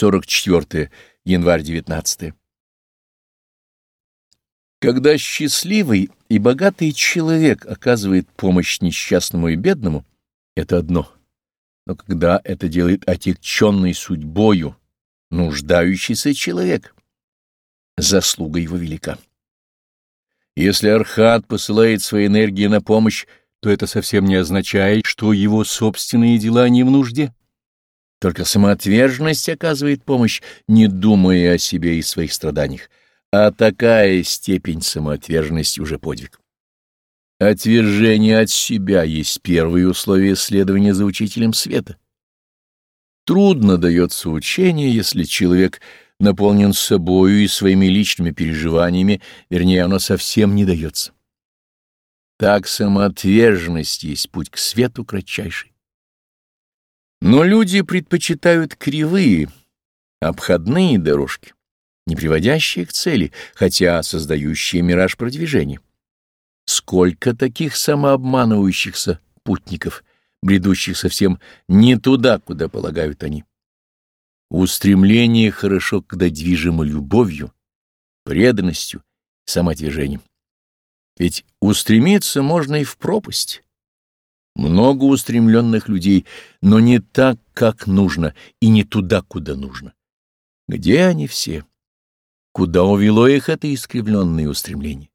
44 январь 19 Когда счастливый и богатый человек оказывает помощь несчастному и бедному, это одно. Но когда это делает отягченный судьбою, нуждающийся человек, заслуга его велика. Если Архат посылает свои энергии на помощь, то это совсем не означает, что его собственные дела не в нужде. Только самоотверженность оказывает помощь, не думая о себе и своих страданиях, а такая степень самоотверженности уже подвиг. Отвержение от себя есть первое условие следования за учителем света. Трудно дается учение, если человек наполнен собою и своими личными переживаниями, вернее, оно совсем не дается. Так самоотверженность есть путь к свету кратчайший. Но люди предпочитают кривые, обходные дорожки, не приводящие к цели, хотя создающие мираж продвижения. Сколько таких самообманывающихся путников, бредущих совсем не туда, куда полагают они. Устремление хорошо, когда движимо любовью, преданностью, самоотвержением. Ведь устремиться можно и в пропасть. Много устремленных людей, но не так, как нужно, и не туда, куда нужно. Где они все? Куда увело их это искривленное устремление?